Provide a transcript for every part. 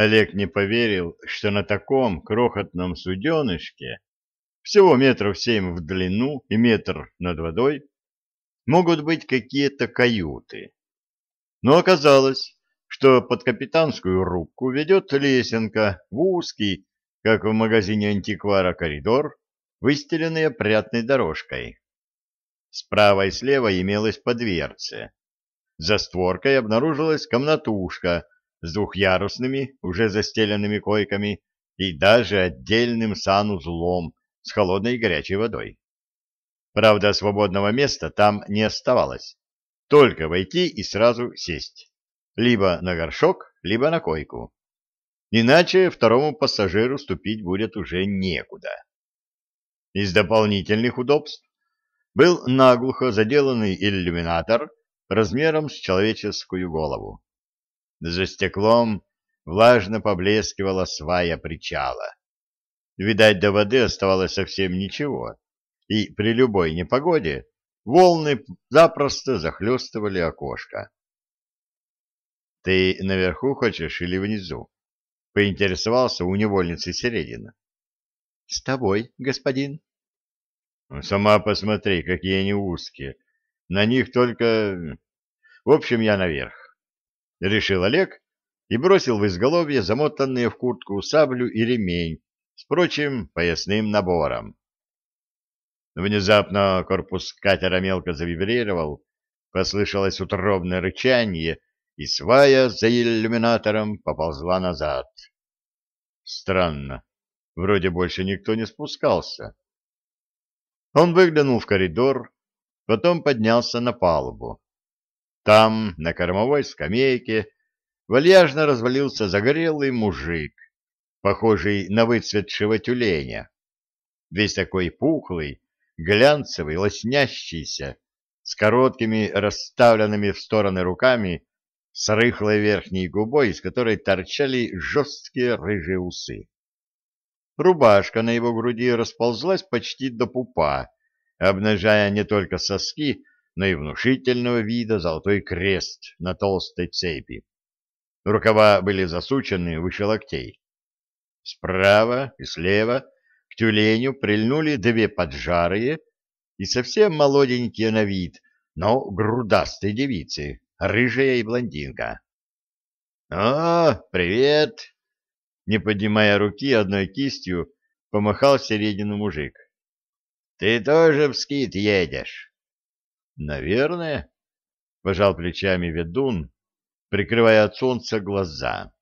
Олег не поверил, что на таком крохотном суденышке, всего метров семь в длину и метр над водой, могут быть какие-то каюты. Но оказалось, что под капитанскую рубку ведет лесенка в узкий, как в магазине антиквара, коридор, выстеленный опрятной дорожкой. Справа и слева имелось по. За створкой обнаружилась комнатушка с двухъярусными, уже застеленными койками и даже отдельным санузлом с холодной и горячей водой. Правда, свободного места там не оставалось. Только войти и сразу сесть. Либо на горшок, либо на койку. Иначе второму пассажиру ступить будет уже некуда. Из дополнительных удобств был наглухо заделанный иллюминатор размером с человеческую голову. За стеклом влажно поблескивала свая причала. Видать, до воды оставалось совсем ничего, и при любой непогоде волны запросто захлестывали окошко. — Ты наверху хочешь или внизу? — поинтересовался у невольницы Середина. — С тобой, господин. — Сама посмотри, какие они узкие. На них только... В общем, я наверх. — решил Олег и бросил в изголовье замотанные в куртку саблю и ремень с прочим поясным набором. Внезапно корпус катера мелко завибрировал, послышалось утробное рычание, и свая за иллюминатором поползла назад. Странно, вроде больше никто не спускался. Он выглянул в коридор, потом поднялся на палубу. Там, на кормовой скамейке, вальяжно развалился загорелый мужик, похожий на выцветшего тюленя. Весь такой пухлый, глянцевый, лоснящийся, с короткими расставленными в стороны руками, с рыхлой верхней губой, из которой торчали жесткие рыжие усы. Рубашка на его груди расползлась почти до пупа, обнажая не только соски, но и внушительного вида золотой крест на толстой цепи. Рукава были засучены выше локтей. Справа и слева к тюленю прильнули две поджарые и совсем молоденькие на вид, но грудастые девицы, рыжая и блондинка. — О, привет! — не поднимая руки одной кистью, помахал середину мужик. — Ты тоже в скит едешь? Наверное, пожал плечами ведун, прикрывая от солнца глаза.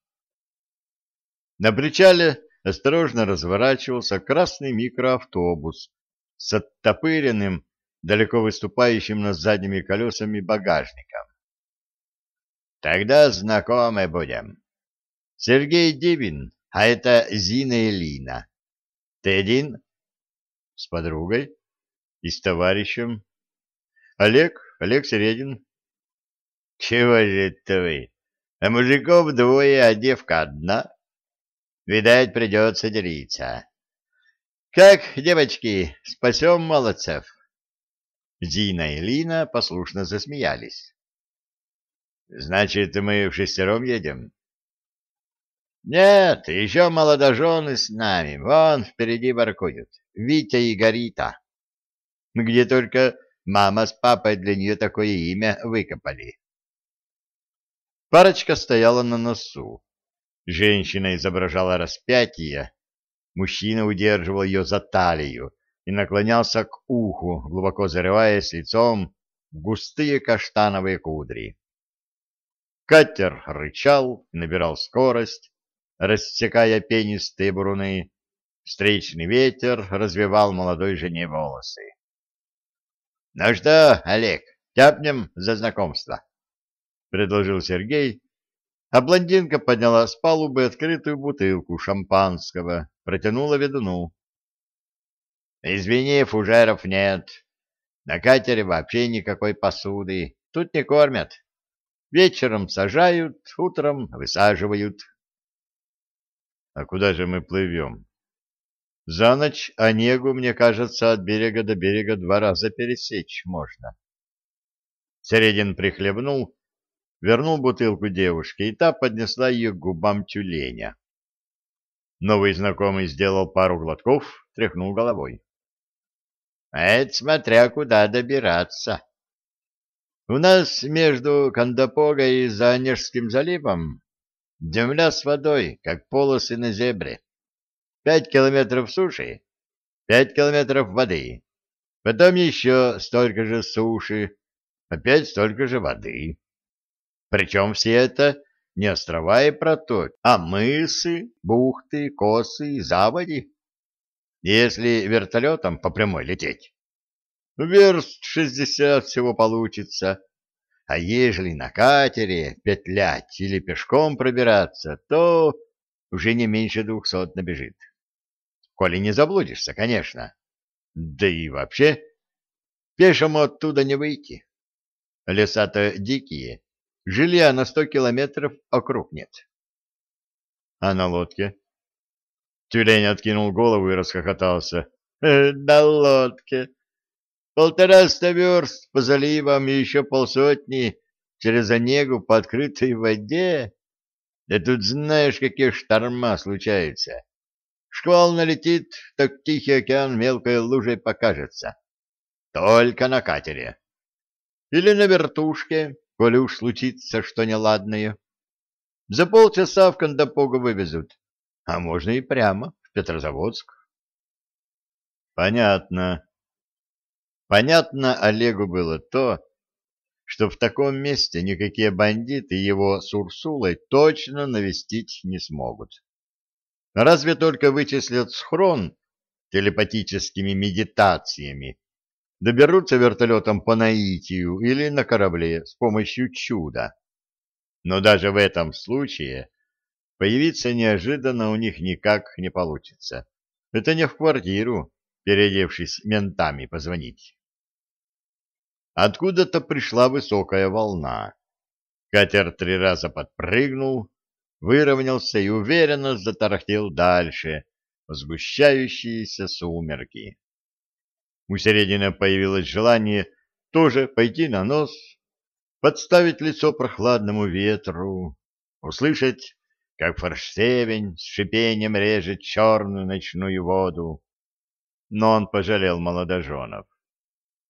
На причале осторожно разворачивался красный микроавтобус с оттопыренным, далеко выступающим над задними колесами багажником. Тогда знакомы будем. Сергей Дивин, а это Зина и Лина. Ты один? С подругой и с товарищем. Олег, Олег Середин. Чего же это вы? А мужиков двое, а девка одна. Видать, придется делиться. Как, девочки, спасем молодцев? Зина и Лина послушно засмеялись. Значит, мы в шестером едем? Нет, еще молодожены с нами. Вон впереди баркуют. Витя и Горита. Где только Мама с папой для нее такое имя выкопали. Парочка стояла на носу. Женщина изображала распятие, мужчина удерживал ее за талию и наклонялся к уху, глубоко зарываясь лицом в густые каштановые кудри. Катер рычал, набирал скорость, рассекая пенистые буруны. Встречный ветер развивал молодой жене волосы. — Ну что, Олег, тяпнем за знакомство? — предложил Сергей, а блондинка подняла с палубы открытую бутылку шампанского, протянула ведуну. — Извини, фужеров нет. На катере вообще никакой посуды. Тут не кормят. Вечером сажают, утром высаживают. — А куда же мы плывем? За ночь Онегу, мне кажется, от берега до берега два раза пересечь можно. Середин прихлебнул, вернул бутылку девушке, и та поднесла ее к губам тюленя. Новый знакомый сделал пару глотков, тряхнул головой. — А это смотря куда добираться. У нас между Кандапогой и Заонежским заливом земля с водой, как полосы на зебре. Пять километров суши, пять километров воды, потом еще столько же суши, опять столько же воды. Причем все это не острова и протоки, а мысы, бухты, косы, заводи. Если вертолетом по прямой лететь, верст шестьдесят всего получится. А ежели на катере петлять или пешком пробираться, то уже не меньше двухсот набежит. Коли не заблудишься, конечно. Да и вообще, пешему оттуда не выйти. Леса-то дикие, Жилья на сто километров округ нет. А на лодке? Тюлень откинул голову и расхохотался. Э, на лодке. Полтораста верст по заливам и еще полсотни через Онегу по открытой воде. Да тут знаешь, какие шторма случаются. Шквал налетит, так Тихий океан мелкой лужей покажется. Только на катере. Или на вертушке, коли уж случится что неладное. За полчаса в Кандапогу вывезут, а можно и прямо в Петрозаводск. Понятно. Понятно Олегу было то, что в таком месте никакие бандиты его с Урсулой точно навестить не смогут. Разве только вычислят схрон телепатическими медитациями доберутся вертолетом по наитию или на корабле с помощью чуда. Но даже в этом случае появиться неожиданно у них никак не получится. Это не в квартиру, переодевшись ментами, позвонить. Откуда-то пришла высокая волна. Катер три раза подпрыгнул, выровнялся и уверенно затарахтел дальше в сгущающиеся сумерки. У Середина появилось желание тоже пойти на нос, подставить лицо прохладному ветру, услышать, как форштевень с шипением режет черную ночную воду. Но он пожалел молодоженов.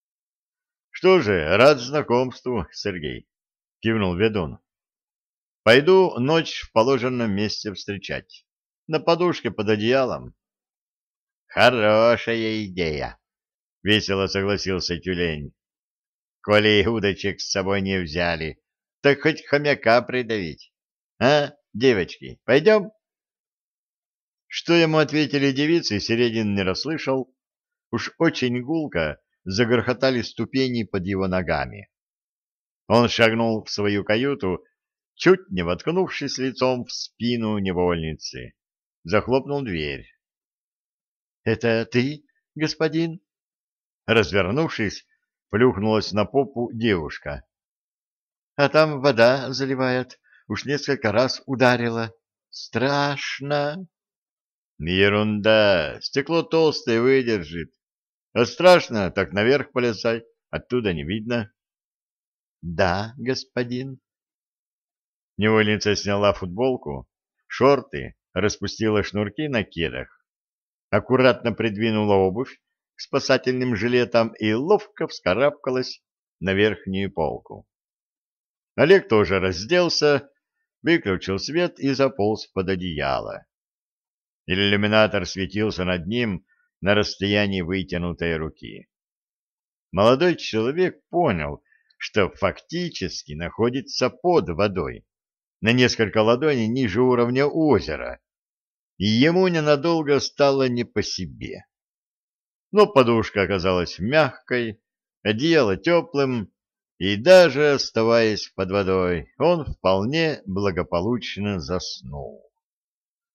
— Что же, рад знакомству, Сергей, — кивнул ведун. — Пойду ночь в положенном месте встречать, на подушке под одеялом. — Хорошая идея, — весело согласился тюлень. — Коли удочек с собой не взяли, так хоть хомяка придавить. А, девочки, пойдем? Что ему ответили девицы, Середин не расслышал. Уж очень гулко загрохотали ступени под его ногами. Он шагнул в свою каюту, чуть не воткнувшись лицом в спину невольницы. Захлопнул дверь. — Это ты, господин? Развернувшись, плюхнулась на попу девушка. — А там вода заливает, уж несколько раз ударила. Страшно. — Ерунда, стекло толстое выдержит. А страшно, так наверх полезай, оттуда не видно. — Да, господин. Невольница сняла футболку, шорты, распустила шнурки на кедах, аккуратно придвинула обувь к спасательным жилетам и ловко вскарабкалась на верхнюю полку. Олег тоже разделся, выключил свет и заполз под одеяло. Иллюминатор светился над ним на расстоянии вытянутой руки. Молодой человек понял, что фактически находится под водой, на несколько ладоней ниже уровня озера, и ему ненадолго стало не по себе но подушка оказалась мягкой, одеяло теплым, и даже оставаясь под водой, он вполне благополучно заснул.